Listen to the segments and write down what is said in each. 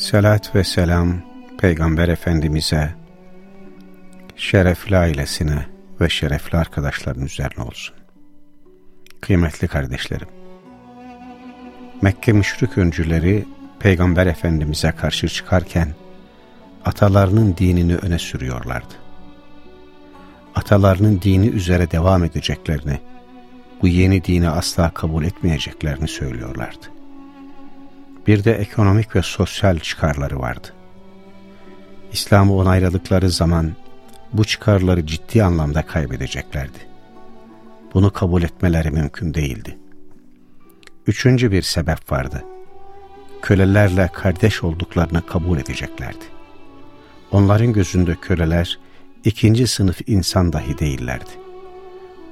Selat ve selam Peygamber Efendimiz'e, şerefli ailesine ve şerefli arkadaşların üzerine olsun. Kıymetli kardeşlerim, Mekke müşrik öncüleri Peygamber Efendimiz'e karşı çıkarken, atalarının dinini öne sürüyorlardı. Atalarının dini üzere devam edeceklerini, bu yeni dini asla kabul etmeyeceklerini söylüyorlardı. Bir de ekonomik ve sosyal çıkarları vardı. İslam'ı onayladıkları zaman bu çıkarları ciddi anlamda kaybedeceklerdi. Bunu kabul etmeleri mümkün değildi. Üçüncü bir sebep vardı. Kölelerle kardeş olduklarını kabul edeceklerdi. Onların gözünde köleler ikinci sınıf insan dahi değillerdi.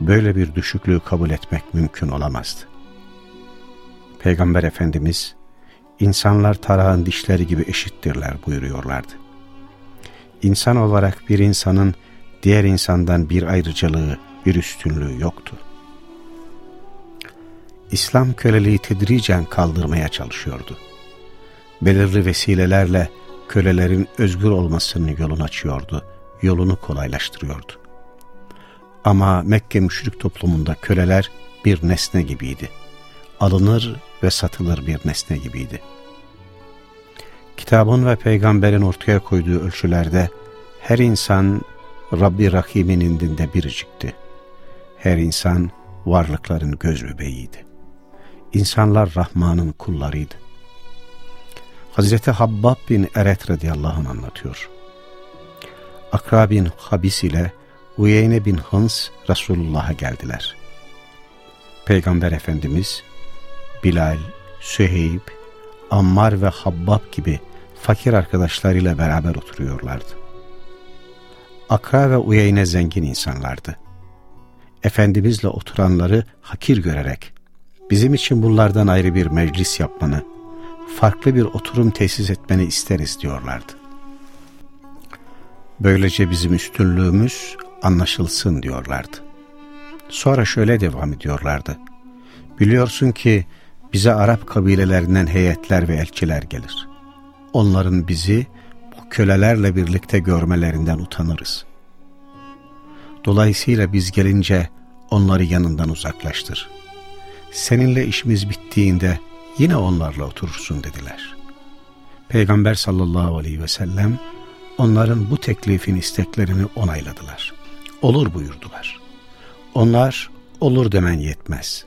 Böyle bir düşüklüğü kabul etmek mümkün olamazdı. Peygamber Efendimiz, insanlar tarağın dişleri gibi eşittirler buyuruyorlardı. İnsan olarak bir insanın diğer insandan bir ayrıcalığı, bir üstünlüğü yoktu. İslam köleliği tedricen kaldırmaya çalışıyordu. Belirli vesilelerle kölelerin özgür olmasının yolunu açıyordu, yolunu kolaylaştırıyordu. Ama Mekke müşrik toplumunda köleler bir nesne gibiydi. Alınır ve satılır bir nesne gibiydi. Kitabın ve peygamberin ortaya koyduğu ölçülerde her insan Rabbi Rahim'in indinde biricikti. Her insan varlıkların göz bebeğiydi. İnsanlar Rahman'ın kullarıydı. Hazreti Habbab bin Eret radıyallahu anh anlatıyor. Akra bin Habis ile Uyeyne bin Hıns Resulullah'a geldiler. Peygamber Efendimiz Bilal, Süheyb, Ammar ve Habbab gibi fakir arkadaşlarıyla beraber oturuyorlardı. Akra ve Uyeyne zengin insanlardı. Efendimizle oturanları hakir görerek bizim için bunlardan ayrı bir meclis yapmanı, farklı bir oturum tesis etmeni isteriz diyorlardı. Böylece bizim üstünlüğümüz anlaşılsın diyorlardı. Sonra şöyle devam ediyorlardı. Biliyorsun ki bize Arap kabilelerinden heyetler ve elçiler gelir. Onların bizi bu kölelerle birlikte görmelerinden utanırız. Dolayısıyla biz gelince onları yanından uzaklaştır. Seninle işimiz bittiğinde yine onlarla oturursun dediler. Peygamber sallallahu aleyhi ve sellem onların bu teklifin isteklerini onayladılar. Olur buyurdular. Onlar olur demen yetmez.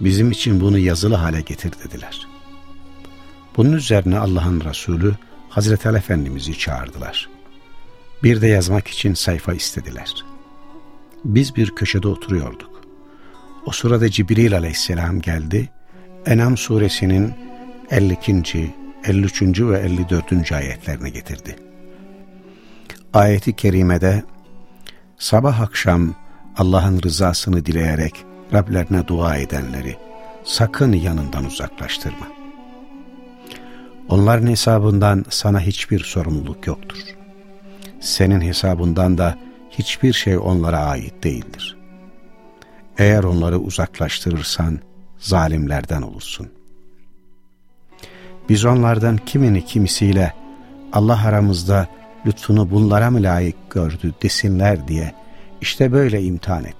Bizim için bunu yazılı hale getir dediler. Bunun üzerine Allah'ın Resulü Hazreti Ali Efendimiz'i çağırdılar. Bir de yazmak için sayfa istediler. Biz bir köşede oturuyorduk. O sırada Cibril aleyhisselam geldi. Enam suresinin 52. 53. ve 54. ayetlerini getirdi. Ayeti kerimede sabah akşam Allah'ın rızasını dileyerek Rablerine dua edenleri sakın yanından uzaklaştırma. Onların hesabından sana hiçbir sorumluluk yoktur. Senin hesabından da hiçbir şey onlara ait değildir. Eğer onları uzaklaştırırsan zalimlerden olursun. Biz onlardan kimini kimisiyle Allah aramızda lütfunu bunlara mı layık gördü desinler diye işte böyle imtihan ettik.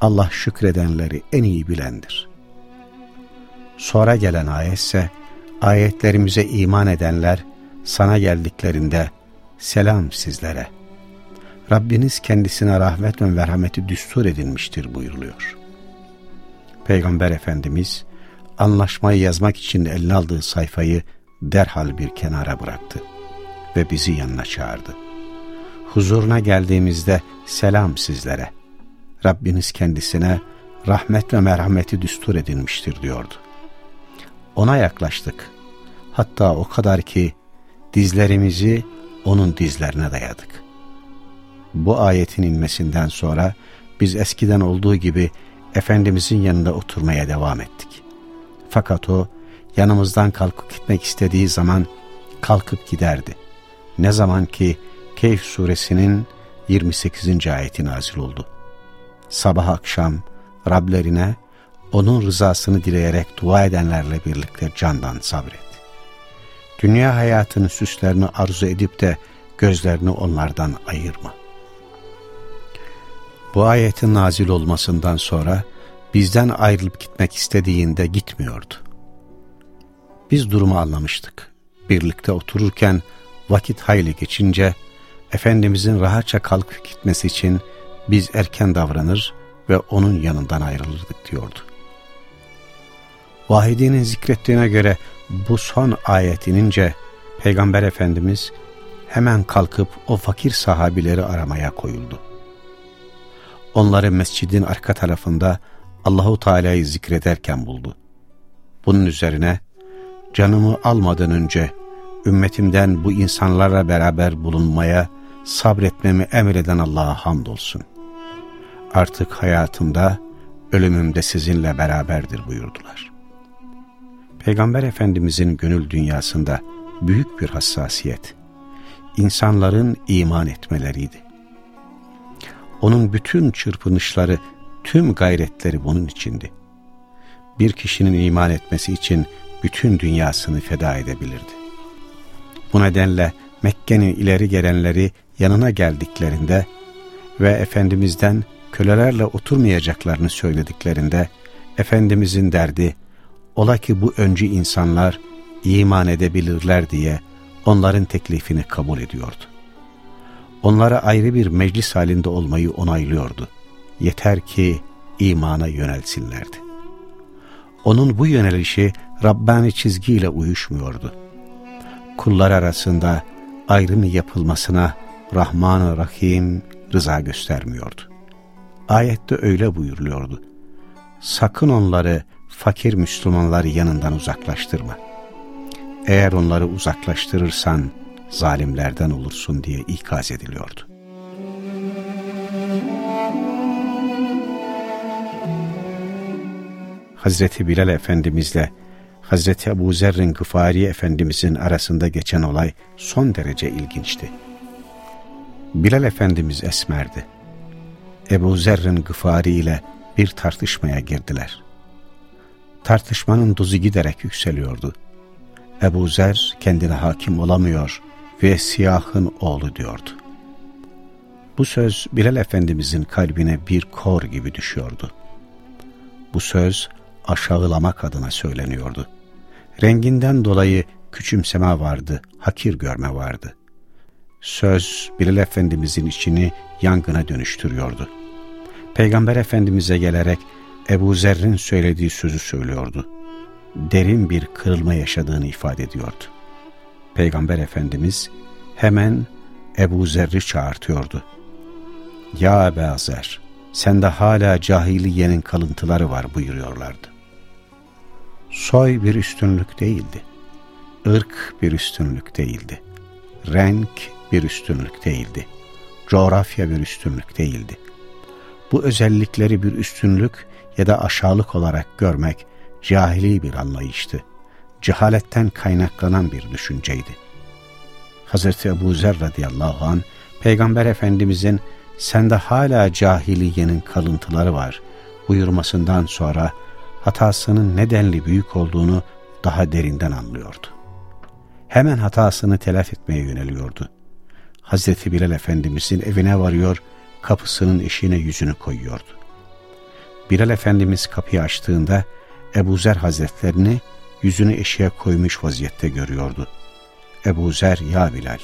Allah şükredenleri en iyi bilendir. Sonra gelen ayetse ayetlerimize iman edenler sana geldiklerinde selam sizlere. Rabbiniz kendisine rahmet ve merhameti düstur edinmiştir buyuruluyor. Peygamber Efendimiz anlaşmayı yazmak için eline aldığı sayfayı derhal bir kenara bıraktı ve bizi yanına çağırdı. Huzuruna geldiğimizde selam sizlere. Rabbiniz kendisine rahmet ve merhameti düstur edinmiştir diyordu. Ona yaklaştık. Hatta o kadar ki dizlerimizi onun dizlerine dayadık. Bu ayetin inmesinden sonra biz eskiden olduğu gibi Efendimizin yanında oturmaya devam ettik. Fakat o yanımızdan kalkıp gitmek istediği zaman kalkıp giderdi. Ne zaman ki Keyf suresinin 28. ayeti nazil oldu. Sabah akşam Rablerine onun rızasını dileyerek dua edenlerle birlikte candan sabret. Dünya hayatının süslerini arzu edip de gözlerini onlardan ayırma. Bu ayetin nazil olmasından sonra bizden ayrılıp gitmek istediğinde gitmiyordu. Biz durumu anlamıştık. Birlikte otururken vakit hayli geçince Efendimizin rahatça kalkıp gitmesi için biz erken davranır ve onun yanından ayrılırdık diyordu. Vahidinin zikrettiğine göre bu son ayet inince Peygamber Efendimiz hemen kalkıp o fakir sahabileri aramaya koyuldu. Onları mescidin arka tarafında Allahu Teala'yı zikrederken buldu. Bunun üzerine canımı almadan önce ümmetimden bu insanlarla beraber bulunmaya, sabretmemi emreden Allah'a hamdolsun. Artık hayatımda, ölümümde sizinle beraberdir buyurdular. Peygamber Efendimizin gönül dünyasında büyük bir hassasiyet, insanların iman etmeleriydi. Onun bütün çırpınışları, tüm gayretleri bunun içindi. Bir kişinin iman etmesi için bütün dünyasını feda edebilirdi. Bu nedenle Mekke'nin ileri gelenleri yanına geldiklerinde ve Efendimiz'den kölelerle oturmayacaklarını söylediklerinde Efendimiz'in derdi, ola ki bu öncü insanlar iman edebilirler diye onların teklifini kabul ediyordu. Onlara ayrı bir meclis halinde olmayı onaylıyordu. Yeter ki imana yönelsinlerdi. Onun bu yönelişi Rabbani çizgiyle uyuşmuyordu. Kullar arasında ayrım yapılmasına Rahman-ı Rahim rıza göstermiyordu. Ayette öyle buyuruluyordu. Sakın onları fakir Müslümanlar yanından uzaklaştırma. Eğer onları uzaklaştırırsan zalimlerden olursun diye ikaz ediliyordu. Hazreti Bilal Efendimizle Hazreti Ebu Zerrin Gıfari Efendimizin arasında geçen olay son derece ilginçti. Bilal Efendimiz esmerdi. Ebu Zerrin Gıfari ile bir tartışmaya girdiler. Tartışmanın dozu giderek yükseliyordu. Ebu Zer kendine hakim olamıyor ve siyahın oğlu diyordu. Bu söz Bilal Efendimizin kalbine bir kor gibi düşüyordu. Bu söz aşağılamak adına söyleniyordu. Renginden dolayı küçümseme vardı, hakir görme vardı. Söz Bilal Efendimizin içini yangına dönüştürüyordu. Peygamber Efendimiz'e gelerek Ebu Zer'in söylediği sözü söylüyordu. Derin bir kırılma yaşadığını ifade ediyordu. Peygamber Efendimiz hemen Ebu Zer'i çağırtıyordu. Ya Ebu Zer, sende hala cahiliyenin kalıntıları var buyuruyorlardı. Soy bir üstünlük değildi. ırk bir üstünlük değildi. Renk bir üstünlük değildi. Coğrafya bir üstünlük değildi. Bu özellikleri bir üstünlük ya da aşağılık olarak görmek cahili bir anlayıştı. Cehaletten kaynaklanan bir düşünceydi. Hz. Ebu Zer radıyallahu an Peygamber Efendimizin sende hala cahiliyenin kalıntıları var buyurmasından sonra hatasının nedenli büyük olduğunu daha derinden anlıyordu. Hemen hatasını telef etmeye yöneliyordu. Hazreti Bilal Efendimizin evine varıyor, kapısının eşiğine yüzünü koyuyordu. Bilal Efendimiz kapıyı açtığında Ebu Zer Hazretlerini yüzünü eşiğe koymuş vaziyette görüyordu. Ebu Zer ya Bilal,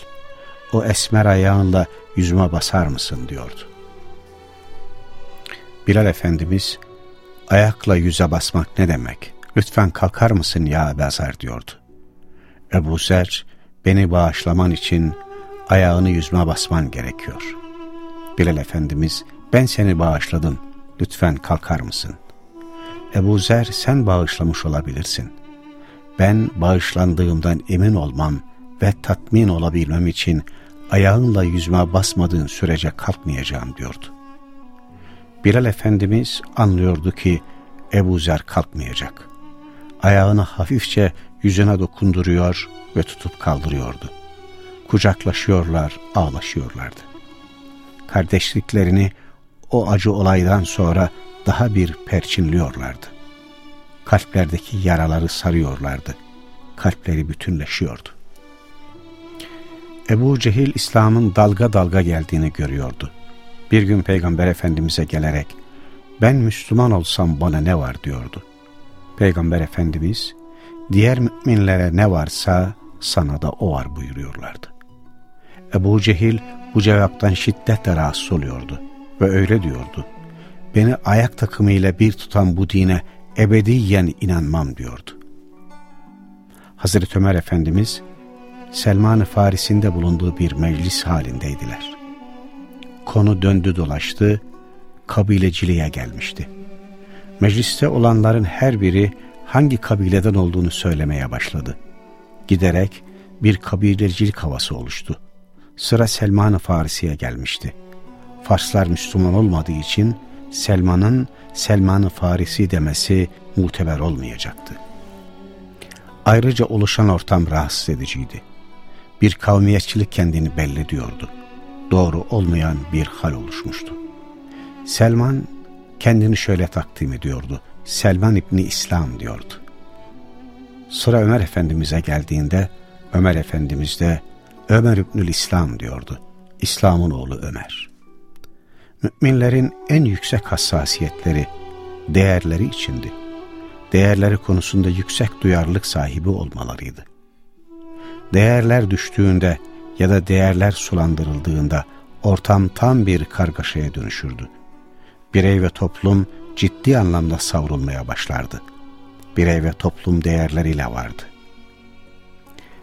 o esmer ayağınla yüzüme basar mısın diyordu. Bilal Efendimiz Ayakla yüze basmak ne demek? Lütfen kalkar mısın ya Bezar diyordu. Ebu Zer, beni bağışlaman için ayağını yüzme basman gerekiyor. Bilal Efendimiz, ben seni bağışladım, lütfen kalkar mısın? Ebu Zer, sen bağışlamış olabilirsin. ben bağışlandığımdan emin olmam ve tatmin olabilmem için ayağınla yüzüme basmadığın sürece kalkmayacağım diyordu. Bilal Efendimiz anlıyordu ki Ebu Zer kalkmayacak. Ayağını hafifçe yüzüne dokunduruyor ve tutup kaldırıyordu. Kucaklaşıyorlar, ağlaşıyorlardı. Kardeşliklerini o acı olaydan sonra daha bir perçinliyorlardı. Kalplerdeki yaraları sarıyorlardı. Kalpleri bütünleşiyordu. Ebu Cehil İslam'ın dalga dalga geldiğini görüyordu. Bir gün Peygamber Efendimiz'e gelerek ben Müslüman olsam bana ne var diyordu. Peygamber Efendimiz diğer müminlere ne varsa sana da o var buyuruyorlardı. Ebu Cehil bu cevaptan şiddetle rahatsız oluyordu ve öyle diyordu. Beni ayak takımıyla bir tutan bu dine ebediyen inanmam diyordu. Hazreti Ömer Efendimiz Selman-ı Farisi'nde bulunduğu bir meclis halindeydiler. Konu döndü dolaştı, kabileciliğe gelmişti. Mecliste olanların her biri hangi kabileden olduğunu söylemeye başladı. Giderek bir kabilecilik havası oluştu. Sıra Selman-ı Farisi'ye gelmişti. Farslar Müslüman olmadığı için Selman'ın Selman-ı Farisi demesi muteber olmayacaktı. Ayrıca oluşan ortam rahatsız ediciydi. Bir kavmiyetçilik kendini belli diyordu. Doğru olmayan bir hal oluşmuştu. Selman kendini şöyle takdim ediyordu. Selman İbni İslam diyordu. Sıra Ömer Efendimiz'e geldiğinde Ömer Efendimiz de Ömer İbnül İslam diyordu. İslam'ın oğlu Ömer. Müminlerin en yüksek hassasiyetleri, değerleri içindi. Değerleri konusunda yüksek duyarlılık sahibi olmalarıydı. Değerler düştüğünde ya da değerler sulandırıldığında ortam tam bir kargaşaya dönüşürdü. Birey ve toplum ciddi anlamda savrulmaya başlardı. Birey ve toplum değerleriyle vardı.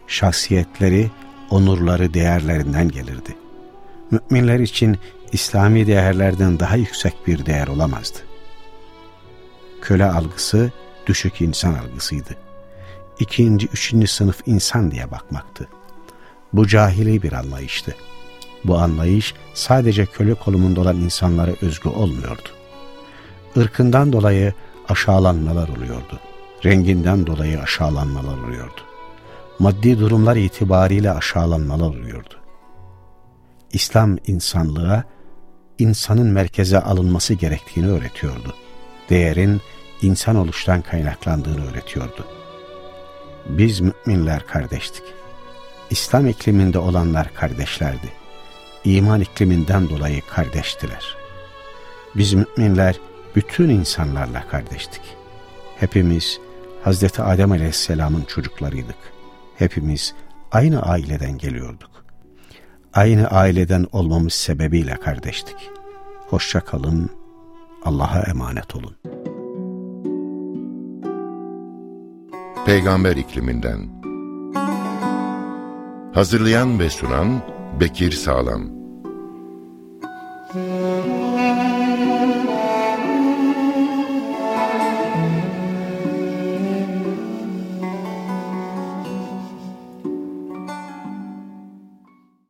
Şahsiyetleri, onurları değerlerinden gelirdi. Müminler için İslami değerlerden daha yüksek bir değer olamazdı. Köle algısı düşük insan algısıydı. İkinci, üçüncü sınıf insan diye bakmaktı. Bu cahili bir anlayıştı. Bu anlayış sadece köle kolumunda olan insanlara özgü olmuyordu. Irkından dolayı aşağılanmalar oluyordu. Renginden dolayı aşağılanmalar oluyordu. Maddi durumlar itibariyle aşağılanmalar oluyordu. İslam insanlığa insanın merkeze alınması gerektiğini öğretiyordu. Değerin insan oluştan kaynaklandığını öğretiyordu. Biz müminler kardeştik. İslam ikliminde olanlar kardeşlerdi. İman ikliminden dolayı kardeştiler. Biz müminler bütün insanlarla kardeştik. Hepimiz Hazreti Adem Aleyhisselam'ın çocuklarıydık. Hepimiz aynı aileden geliyorduk. Aynı aileden olmamız sebebiyle kardeştik. Hoşça kalın, Allah'a emanet olun. Peygamber ikliminden Hazırlayan ve sunan Bekir Sağlam